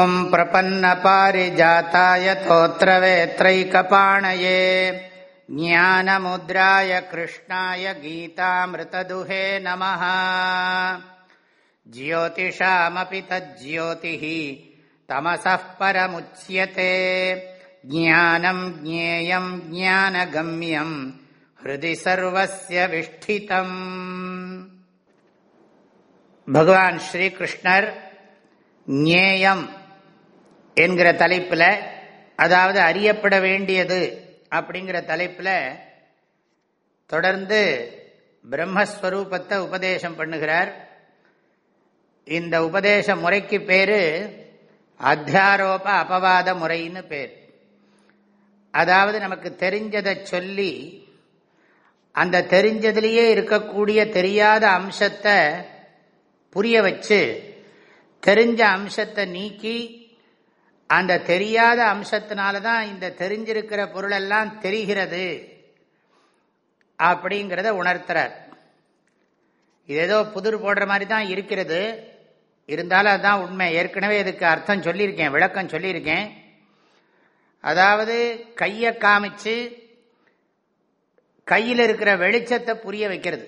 ॐ प्रपन्नपारिजाताय तोत्रवेत्रैकपाणये ज्ञानमुद्राय कृष्णाय गीतामृतदुहे नमः ज्योतिषामपि तज्ज्योतिः तमसः परमुच्यते ज्ञानम् ज्ञेयम् ज्ञानगम्यम् हृदि सर्वस्य विष्ठितम् भगवान् श्रीकृष्णर् ஞேயம் என்கிற தலைப்பில் அதாவது அறியப்பட வேண்டியது அப்படிங்கிற தலைப்பில் தொடர்ந்து பிரம்மஸ்வரூபத்தை உபதேசம் பண்ணுகிறார். இந்த உபதேச முறைக்கு பேரு அத்தியாரோப அபவாத முறைன்னு பேர். அதாவது நமக்கு தெரிஞ்சதை சொல்லி அந்த தெரிஞ்சதுலேயே இருக்கக்கூடிய தெரியாத அம்சத்தை புரிய வச்சு தெரிஞ்ச அம்சத்தை நீக்கி அந்த தெரியாத அம்சத்தினால தான் இந்த தெரிஞ்சிருக்கிற பொருளெல்லாம் தெரிகிறது அப்படிங்கிறத உணர்த்துறார். இது ஏதோ புதிர் போடுற மாதிரி தான் இருக்கிறது. இருந்தாலும் அதுதான் உண்மை. ஏற்கனவே இதுக்கு அர்த்தம் சொல்லியிருக்கேன் விளக்கம் சொல்லியிருக்கேன். அதாவது கையை காமிச்சு கையில் இருக்கிற வெளிச்சத்தை புரிய வைக்கிறது.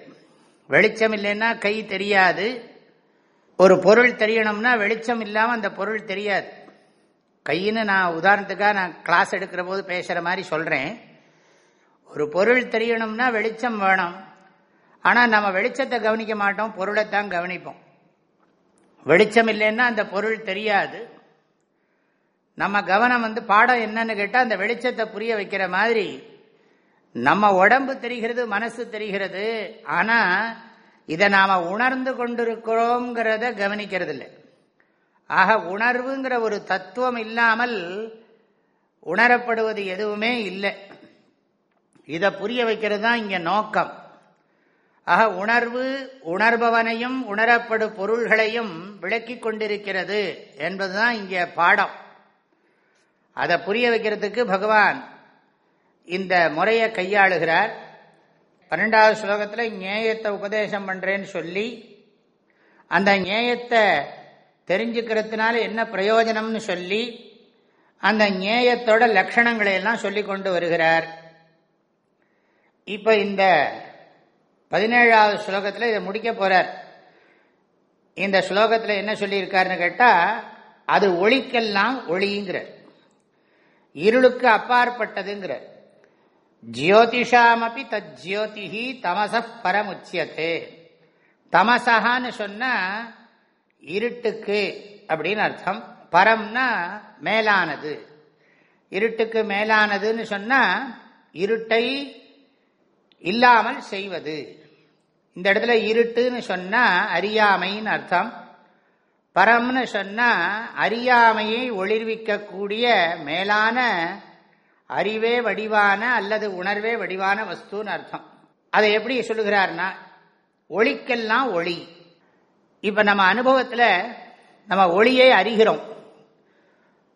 வெளிச்சம் இல்லைன்னா கை தெரியாது. ஒரு பொருள் தெரியணும்னா வெளிச்சம் இல்லாமல் அந்த பொருள் தெரியாது. கையின்னு நான் உதாரணத்துக்காக நான் கிளாஸ் எடுக்கிற போது பேசுகிற மாதிரி சொல்கிறேன் ஒரு பொருள் தெரியணும்னா வெளிச்சம் வேணும். ஆனால் நம்ம வெளிச்சத்தை கவனிக்க மாட்டோம் பொருளைத்தான் கவனிப்போம். வெளிச்சம் இல்லைன்னா அந்த பொருள் தெரியாது. நம்ம கவனம் வந்து பாடம் என்னன்னு கேட்டால் அந்த வெளிச்சத்தை புரிய வைக்கிற மாதிரி. நம்ம உடம்பு தெரிகிறது மனசு தெரிகிறது. ஆனால் இதை நாம் உணர்ந்து கொண்டிருக்கிறோங்கிறத கவனிக்கிறது இல்லை ஆக உணர்வுங்கிற ஒரு தத்துவம் இல்லாமல் உணரப்படுவது எதுவுமே இல்லை. இதை புரிய வைக்கிறது தான் இங்கே நோக்கம். ஆக உணர்வு உணர்பவனையும் உணரப்படு பொருள்களையும் விளக்கி கொண்டிருக்கிறது என்பதுதான் இங்கே பாடம். அதை புரிய வைக்கிறதுக்கு பகவான் இந்த முறையை கையாளுகிறார். பன்னெண்டாவது ஸ்லோகத்தில் ஞேயத்தை உபதேசம் பண்ணுறேன்னு சொல்லி அந்த ஞேயத்தை தெரிஞ்சுக்கிறதுனால என்ன பிரயோஜனம்னு சொல்லி அந்த ஞேயத்தோட லட்சணங்களை எல்லாம் சொல்லி கொண்டு வருகிறார். இப்போ இந்த பதினேழாவது ஸ்லோகத்தில் இதை முடிக்க போகிறார் இந்த ஸ்லோகத்தில் என்ன சொல்லியிருக்காருன்னு கேட்டால் அது ஒளிக்கெல்லாம் ஒளிங்கிறார். இருளுக்கு அப்பாற்பட்டதுங்கிறார். ஜியோதிஷாமப்பி தஜ்யோதிஹி தமச பரமுச்சியத்தே தமசகான்னு சொன்னால் இருட்டுக்கு அப்படின்னு அர்த்தம். பரம்னா மேலானது. இருட்டுக்கு மேலானதுன்னு சொன்னால் இருட்டை இல்லாமல் செய்வது. இந்த இடத்துல இருட்டுன்னு சொன்னால் அறியாமைன்னு அர்த்தம். பரம்னு சொன்னால் அறியாமையை ஒளிர்விக்கக்கூடிய மேலான அறிவே வடிவான அல்லது உணர்வே வடிவான வஸ்துன்னு அர்த்தம். அதை எப்படி சொல்லுகிறார்னா ஒளிக்கெல்லாம் ஒளி. இப்போ நம்ம அனுபவத்தில் நம்ம ஒளியை அறிகிறோம்.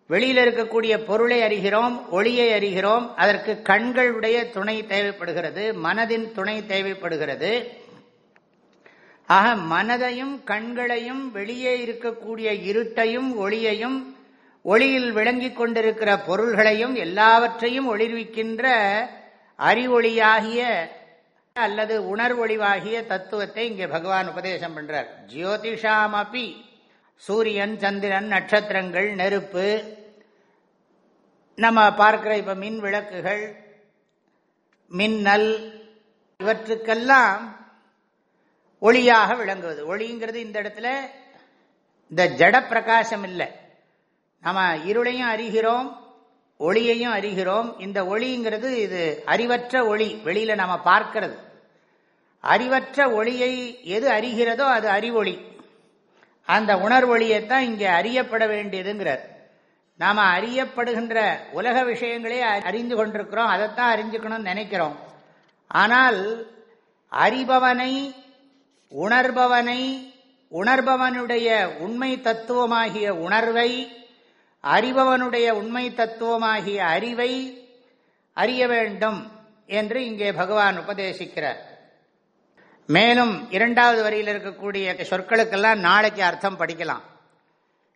வெளியில் இருக்கக்கூடிய பொருளை அறிகிறோம் ஒளியை அறிகிறோம் அதற்கு கண்களுடைய துணை தேவைப்படுகிறது மனதின் துணை தேவைப்படுகிறது. ஆக மனதையும் கண்களையும் வெளியே இருக்கக்கூடிய இருட்டையும் ஒளியையும் ஒளியில் விளங்கி கொண்டிருக்கிற பொருள்களையும் எல்லாவற்றையும் ஒளிர்விக்கின்ற அறிவொளியாகிய அல்லது உணர்வொழிவாகிய தத்துவத்தை இங்கே பகவான் உபதேசம் பண்றார். ஜோதிஷாமப்பி சூரியன் சந்திரன் நட்சத்திரங்கள் நெருப்பு நம்ம பார்க்கிற இப்போ மின் விளக்குகள் மின்னல் இவற்றுக்கெல்லாம் ஒளியாக விளங்குவது. ஒளிங்கிறது இந்த இடத்துல இந்த ஜட பிரகாசம் இல்லை. நம்ம இருளையும் அறிகிறோம் ஒளியையும் அறிகிறோம். இந்த ஒளிங்கிறது இது அறிவற்ற ஒளி வெளியில நம்ம பார்க்கிறது. அறிவற்ற ஒளியை எது அறிகிறதோ அது அறிவொளி. அந்த உணர்வொளியைத்தான் இங்கே அறியப்பட வேண்டியதுங்கிறார். நாம் அறியப்படுகின்ற உலக விஷயங்களே அறிந்து கொண்டிருக்கிறோம் அதைத்தான் அறிஞ்சுக்கணும்னு நினைக்கிறோம். ஆனால் அறிபவனை உணர்பவனை உணர்பவனுடைய உண்மை தத்துவமாகிய உணர்வை அறிபவனுடைய உண்மை தத்துவமாகிய அறிவை அறிய வேண்டும் என்று இங்கே பகவான் உபதேசிக்கிறார். மேலும் இரண்டாவது வரியில் இருக்கக்கூடிய சொற்களுக்கெல்லாம் நாளைக்கு அர்த்தம் படிக்கலாம்.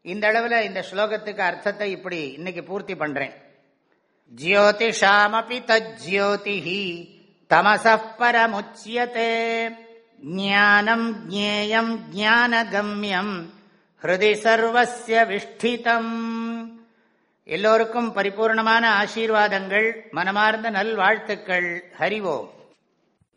இந்த அளவில் இந்த ஸ்லோகத்துக்கு அர்த்தத்தை இப்படி இன்னைக்கு பூர்த்தி பண்றேன். ஜோதிஷாமபி தஜ்யோதிஹி தமசப்பரமுச்சியதே ஞானம் ஜேயம் ஜானகம்யம் ஹிருதி சர்வசிய விஷ்டிதம். எல்லோருக்கும் பரிபூர்ணமான ஆசீர்வாதங்கள் மனமார்ந்த நல்வாழ்த்துக்கள். ஹரிவோம்